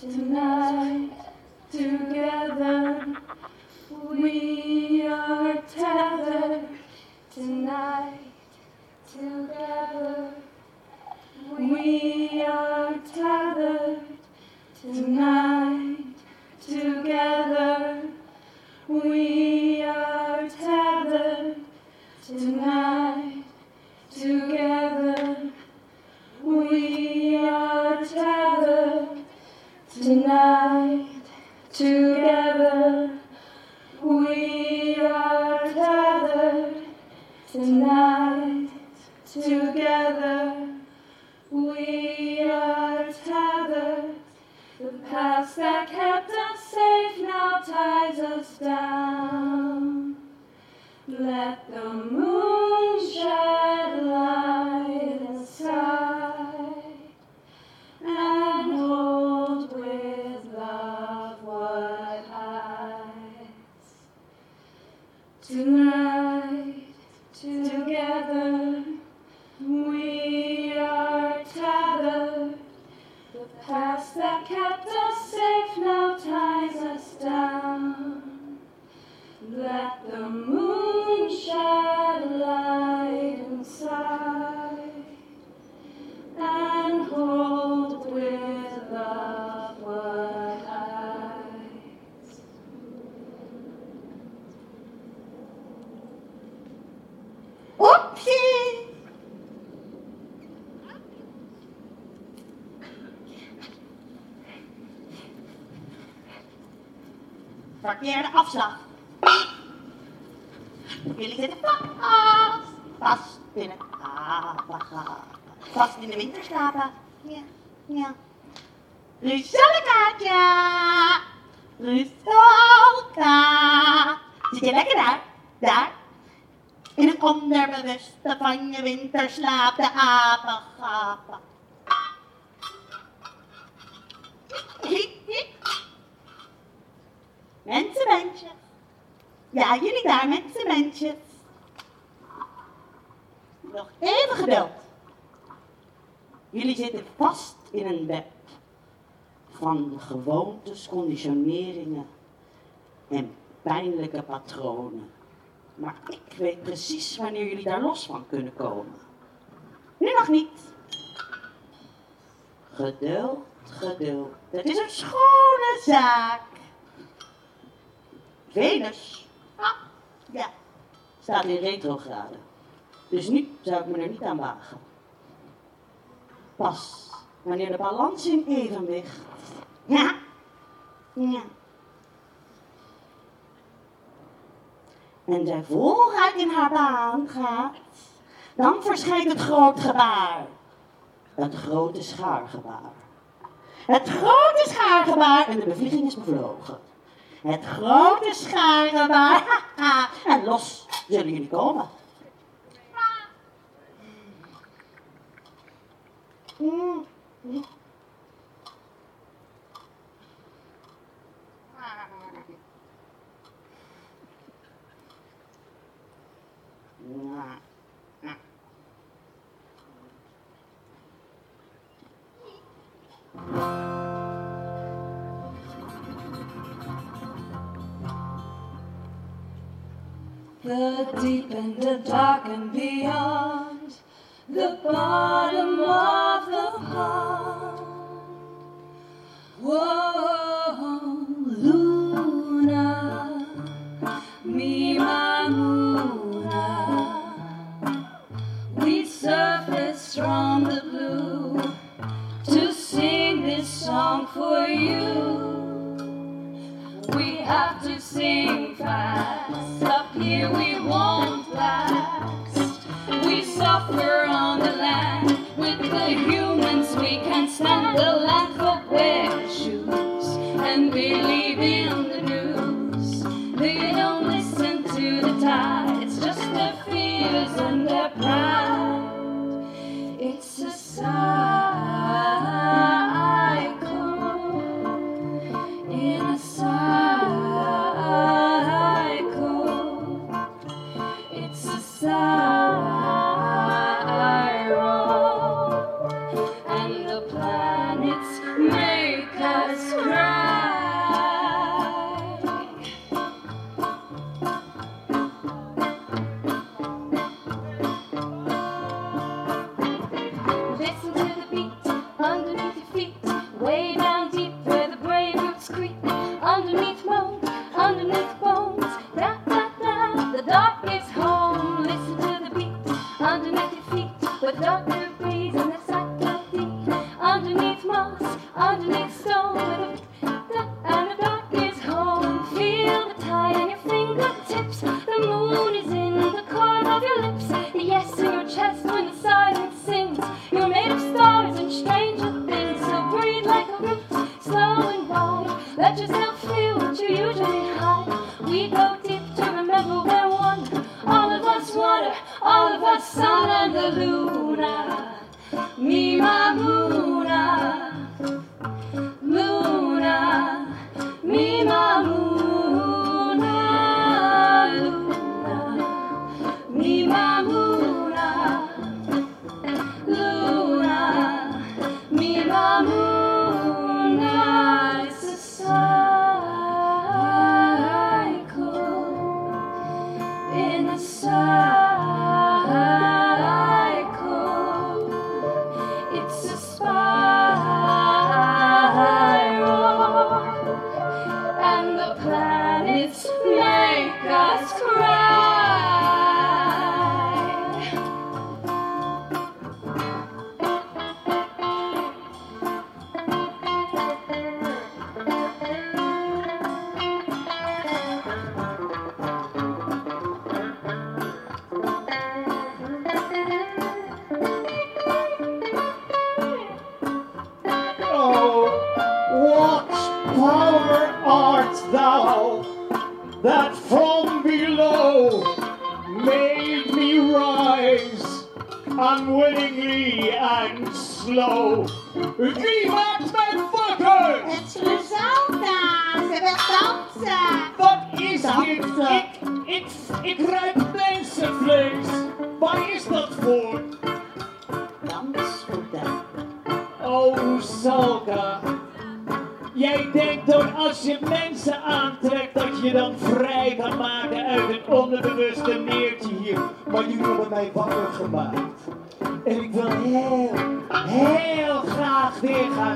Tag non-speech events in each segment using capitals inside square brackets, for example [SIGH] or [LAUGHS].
Tonight, together, we are tethered. Tonight, together, we are tethered. Tonight, together, we are tethered. Tonight. Tonight, together, we are tethered. Tonight, together, we are tethered. The past that kept us safe now ties us down. Let the moon shine. Verkeerde afslag. Jullie zitten vast, vast in het apengapen. Vast in de winterslapen. Ja, ja. Ruzelkaatje, Ruzelka. Zit je lekker daar? Daar? In het onderbewuste van je winterslaap, de apengapen. Mensen, mensjes. Ja, jullie daar, mensen, mensjes. Nog even geduld. Jullie zitten vast in een web van gewoontes, conditioneringen en pijnlijke patronen. Maar ik weet precies wanneer jullie daar los van kunnen komen. Nu nog niet. Geduld, geduld. Het is een schone zaak. Venus. Ah, ja. Staat in retrograde. Dus nu zou ik me er niet aan wagen. Pas wanneer de balans in evenwicht. Ja. Ja. En zij voluit in haar baan gaat, dan verschijnt het groot gebaar. Het grote schaargebaar. Het grote schaargebaar en de bevlieging is bevlogen met grote scharen waar. [LAUGHS] En los zullen jullie komen. Thank. The deep and the dark and beyond, the bottom of the pond. Whoa, We suffer on the land. With the humans we can stand the land for wear shoes and believe in the news. They don't listen to the tide. It's just their fears and their pride. It's a cycle in a cycle. It's a spiral, sun and the luna. Me, my Luna.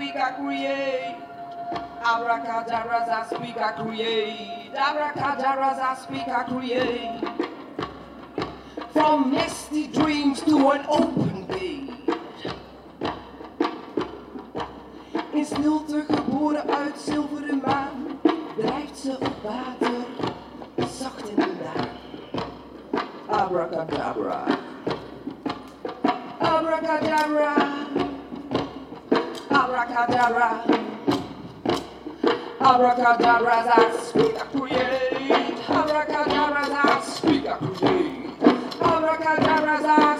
squeaker create. Abracadabras and squeaker create. Abracadabras and squeaker create. From misty dreams to an open. Abracadabra. Abracadabra, that's we are created. Abracadabra, that's we are created. Abracadabra, that's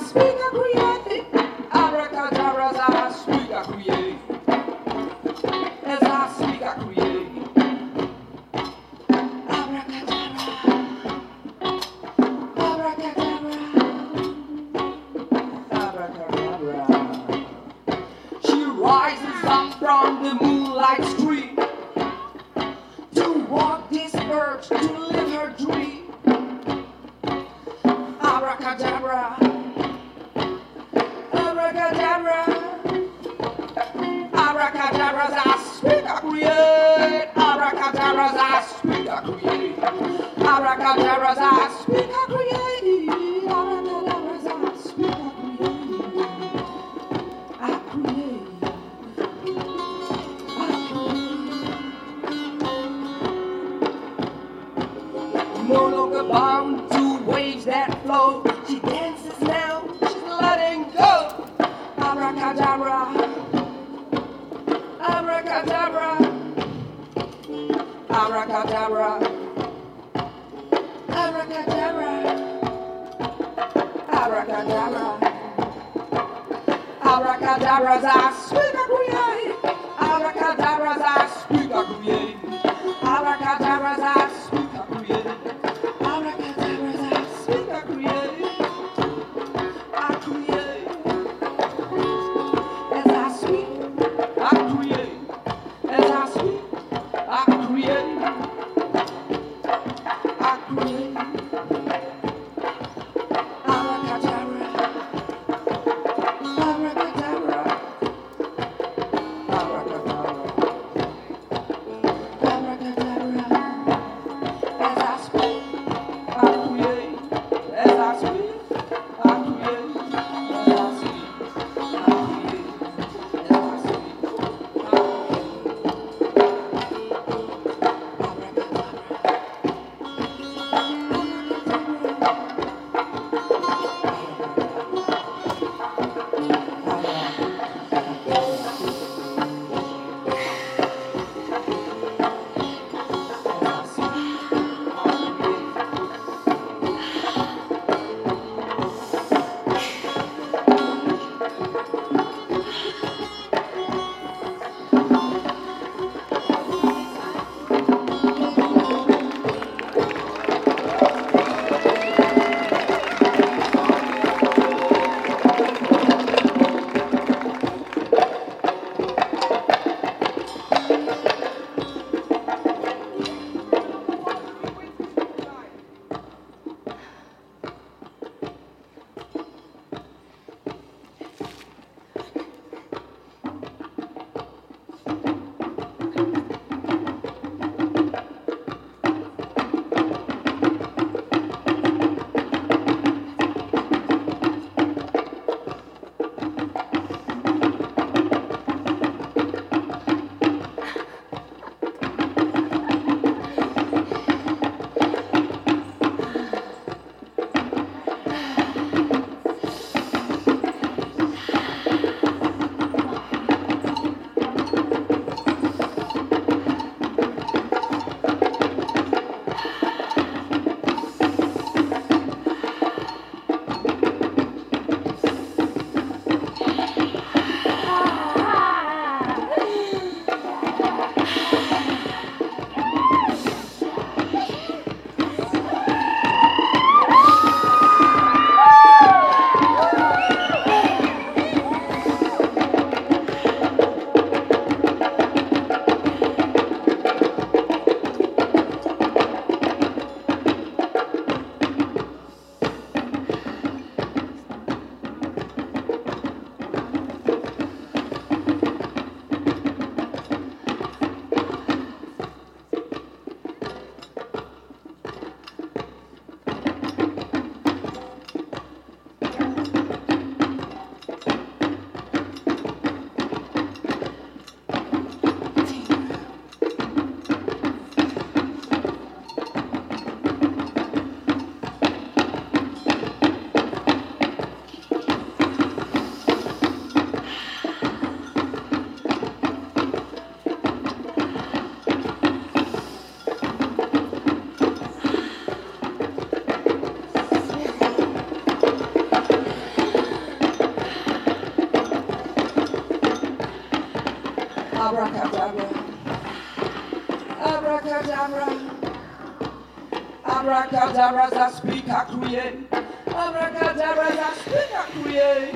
Abracadabra, I speak, I create. Abracadabra, I speak, I create.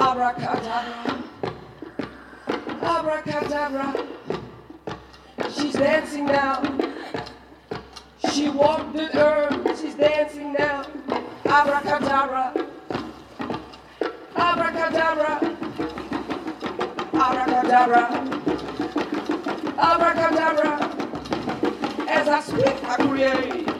Abracadabra. Abracadabra. She's dancing now. She walked the earth. She's dancing now. Abracadabra. Abracadabra. Abracadabra. Abracadabra. As I speak, I create.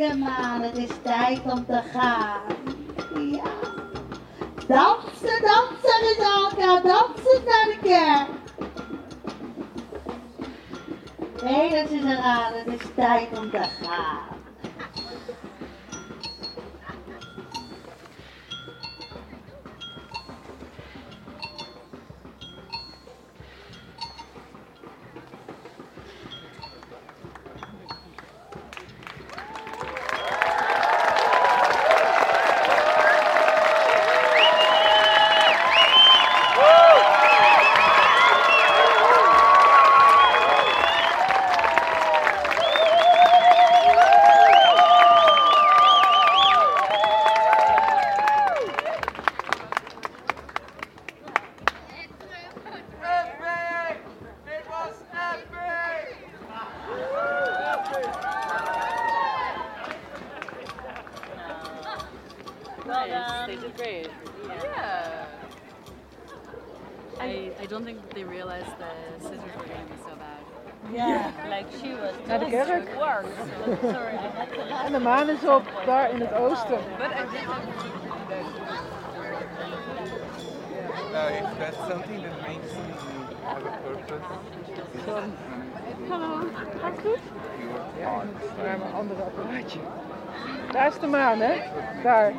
Het is tijd om te gaan. Ja. Dansen, dansen elkaar, dansen naar de kerk. Nee, dat is het is tijd om te gaan. Maan is op, daar in het oosten. No, if that's something that makes me have a purpose, Hallo, gaat het goed? Ja, ik moet naar mijn andere apparaatje. Daar is de maan, hè? Daar.